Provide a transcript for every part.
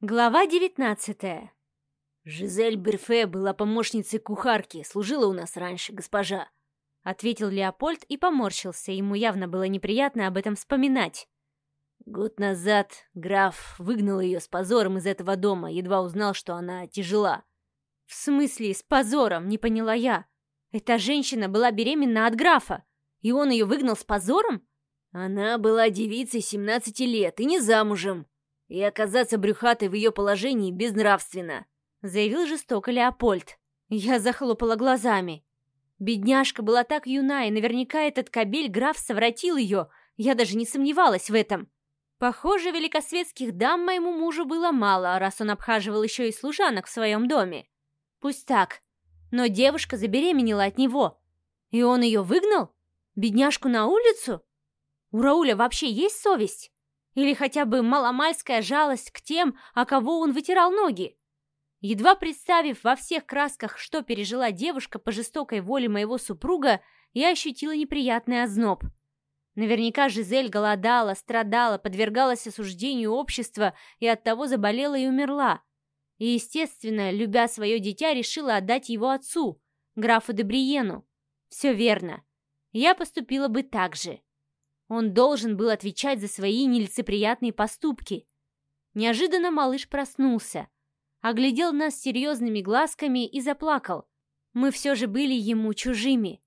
Глава девятнадцатая. «Жизель Берфе была помощницей кухарки, служила у нас раньше, госпожа», — ответил Леопольд и поморщился, ему явно было неприятно об этом вспоминать. Год назад граф выгнал ее с позором из этого дома, едва узнал, что она тяжела. «В смысле с позором?» — не поняла я. «Эта женщина была беременна от графа, и он ее выгнал с позором?» «Она была девицей 17 лет и не замужем», и оказаться брюхатой в ее положении безнравственно», — заявил жестоко Леопольд. Я захлопала глазами. Бедняжка была так юна, и наверняка этот кобель граф совратил ее, я даже не сомневалась в этом. Похоже, великосветских дам моему мужу было мало, раз он обхаживал еще и служанок в своем доме. Пусть так, но девушка забеременела от него. И он ее выгнал? Бедняжку на улицу? У Рауля вообще есть совесть? Или хотя бы маломальская жалость к тем, о кого он вытирал ноги. Едва представив во всех красках, что пережила девушка по жестокой воле моего супруга, я ощутила неприятный озноб. Наверняка Жизель голодала, страдала, подвергалась осуждению общества и оттого заболела и умерла. И, естественно, любя свое дитя, решила отдать его отцу, графу Дебриену. Все верно. Я поступила бы так же. Он должен был отвечать за свои нелицеприятные поступки. Неожиданно малыш проснулся, оглядел нас серьезными глазками и заплакал. Мы все же были ему чужими.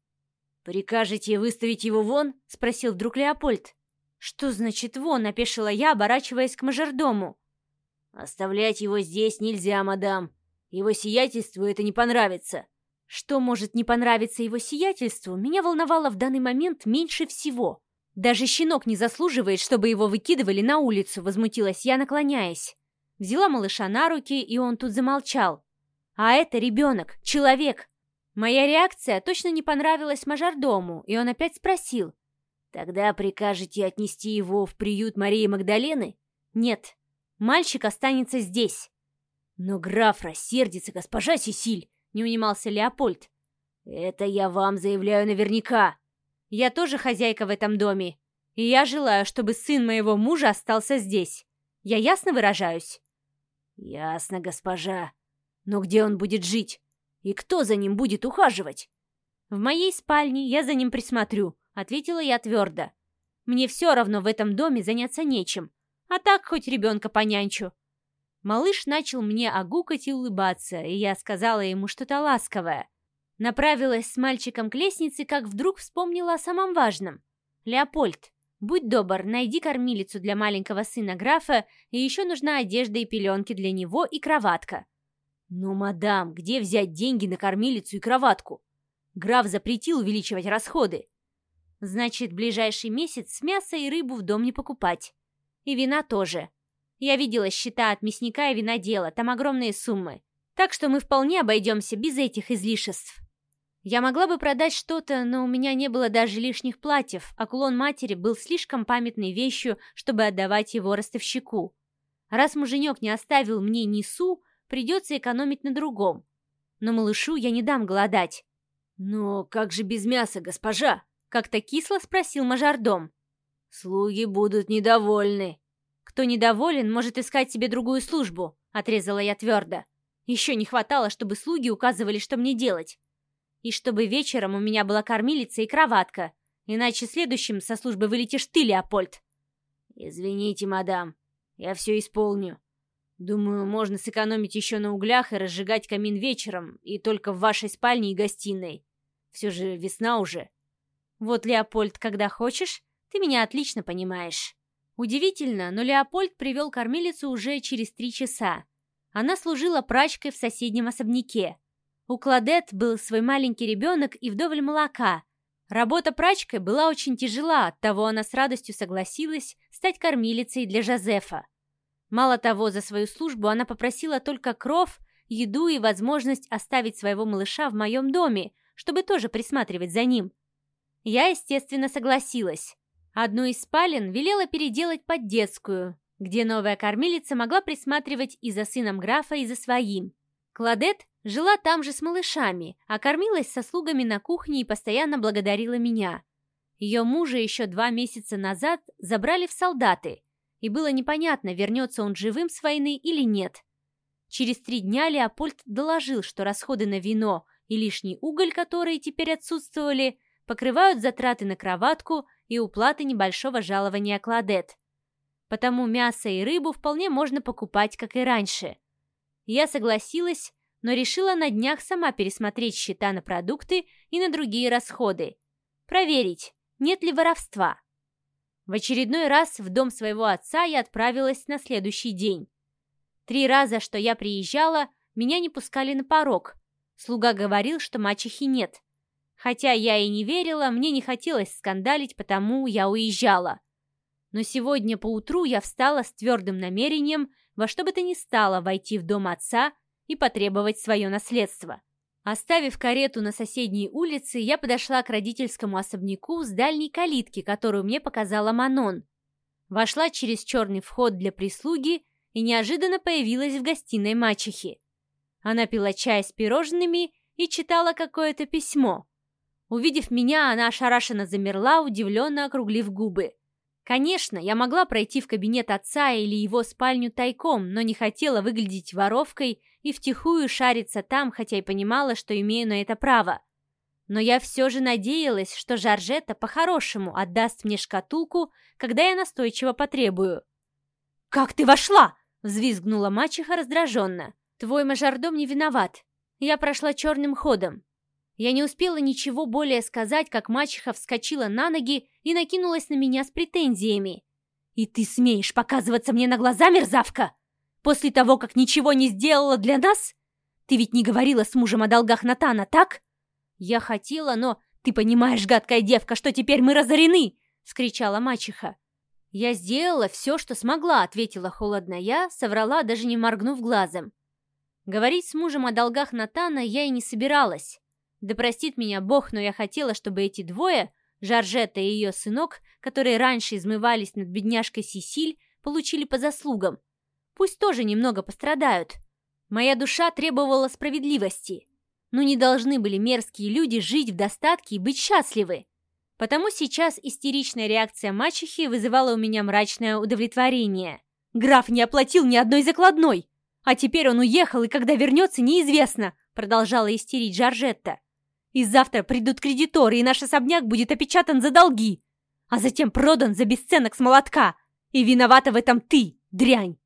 «Прикажете выставить его вон?» — спросил вдруг Леопольд. «Что значит вон?» — опешила я, оборачиваясь к мажордому. «Оставлять его здесь нельзя, мадам. Его сиятельству это не понравится». Что может не понравиться его сиятельству, меня волновало в данный момент меньше всего. «Даже щенок не заслуживает, чтобы его выкидывали на улицу», — возмутилась я, наклоняясь. Взяла малыша на руки, и он тут замолчал. «А это ребенок, человек!» Моя реакция точно не понравилась мажордому, и он опять спросил. «Тогда прикажете отнести его в приют Марии Магдалены?» «Нет, мальчик останется здесь». «Но граф рассердится, госпожа Сесиль», — не унимался Леопольд. «Это я вам заявляю наверняка», я тоже хозяйка в этом доме, и я желаю, чтобы сын моего мужа остался здесь. Я ясно выражаюсь?» «Ясно, госпожа. Но где он будет жить? И кто за ним будет ухаживать?» «В моей спальне я за ним присмотрю», — ответила я твердо. «Мне все равно в этом доме заняться нечем, а так хоть ребенка понянчу». Малыш начал мне огукать и улыбаться, и я сказала ему что-то ласковое. Направилась с мальчиком к лестнице, как вдруг вспомнила о самом важном. «Леопольд, будь добр, найди кормилицу для маленького сына графа, и еще нужна одежда и пеленки для него и кроватка». «Ну, мадам, где взять деньги на кормилицу и кроватку? Граф запретил увеличивать расходы». «Значит, ближайший месяц мясо и рыбу в дом не покупать. И вина тоже. Я видела счета от мясника и винодела, там огромные суммы. Так что мы вполне обойдемся без этих излишеств». Я могла бы продать что-то, но у меня не было даже лишних платьев, а кулон матери был слишком памятной вещью, чтобы отдавать его ростовщику. Раз муженек не оставил мне ни су, придется экономить на другом. Но малышу я не дам голодать. «Но как же без мяса, госпожа?» — как-то кисло спросил мажордом. «Слуги будут недовольны». «Кто недоволен, может искать себе другую службу», — отрезала я твердо. Еще не хватало, чтобы слуги указывали, что мне делать. И чтобы вечером у меня была кормилица и кроватка. Иначе следующим со службы вылетишь ты, Леопольд. Извините, мадам, я все исполню. Думаю, можно сэкономить еще на углях и разжигать камин вечером, и только в вашей спальне и гостиной. Все же весна уже. Вот, Леопольд, когда хочешь, ты меня отлично понимаешь. Удивительно, но Леопольд привел кормилицу уже через три часа. Она служила прачкой в соседнем особняке. У Кладет был свой маленький ребенок и вдоволь молока. Работа прачкой была очень тяжела, оттого она с радостью согласилась стать кормилицей для Жозефа. Мало того, за свою службу она попросила только кров, еду и возможность оставить своего малыша в моем доме, чтобы тоже присматривать за ним. Я, естественно, согласилась. Одну из спален велела переделать под детскую, где новая кормилица могла присматривать и за сыном графа, и за своим. Кладет Жила там же с малышами, а кормилась со слугами на кухне и постоянно благодарила меня. Ее мужа еще два месяца назад забрали в солдаты, и было непонятно, вернется он живым с войны или нет. Через три дня Леопольд доложил, что расходы на вино и лишний уголь, которые теперь отсутствовали, покрывают затраты на кроватку и уплаты небольшого жалования Кладет. Потому мясо и рыбу вполне можно покупать, как и раньше. Я согласилась, но решила на днях сама пересмотреть счета на продукты и на другие расходы. Проверить, нет ли воровства. В очередной раз в дом своего отца я отправилась на следующий день. Три раза, что я приезжала, меня не пускали на порог. Слуга говорил, что мачехи нет. Хотя я и не верила, мне не хотелось скандалить, потому я уезжала. Но сегодня поутру я встала с твердым намерением во что бы то ни стало войти в дом отца и потребовать свое наследство. Оставив карету на соседней улице, я подошла к родительскому особняку с дальней калитки, которую мне показала Манон. Вошла через черный вход для прислуги и неожиданно появилась в гостиной мачехи. Она пила чай с пирожными и читала какое-то письмо. Увидев меня, она ошарашенно замерла, удивленно округлив губы. Конечно, я могла пройти в кабинет отца или его спальню тайком, но не хотела выглядеть воровкой и втихую шариться там, хотя и понимала, что имею на это право. Но я все же надеялась, что Жоржетта по-хорошему отдаст мне шкатулку, когда я настойчиво потребую. «Как ты вошла?» — взвизгнула мачеха раздраженно. «Твой мажордом не виноват. Я прошла черным ходом. Я не успела ничего более сказать, как мачеха вскочила на ноги и накинулась на меня с претензиями. «И ты смеешь показываться мне на глаза, мерзавка? После того, как ничего не сделала для нас? Ты ведь не говорила с мужем о долгах Натана, так?» «Я хотела, но ты понимаешь, гадкая девка, что теперь мы разорены!» — скричала мачеха. «Я сделала все, что смогла», — ответила холодно я, соврала, даже не моргнув глазом. Говорить с мужем о долгах Натана я и не собиралась. Да простит меня Бог, но я хотела, чтобы эти двое, Жоржетта и ее сынок, которые раньше измывались над бедняжкой Сисиль, получили по заслугам. Пусть тоже немного пострадают. Моя душа требовала справедливости. Но не должны были мерзкие люди жить в достатке и быть счастливы. Потому сейчас истеричная реакция мачехи вызывала у меня мрачное удовлетворение. «Граф не оплатил ни одной закладной! А теперь он уехал, и когда вернется, неизвестно!» Продолжала истерить Жоржетта. И завтра придут кредиторы, и наш особняк будет опечатан за долги, а затем продан за бесценок с молотка. И виновата в этом ты, дрянь.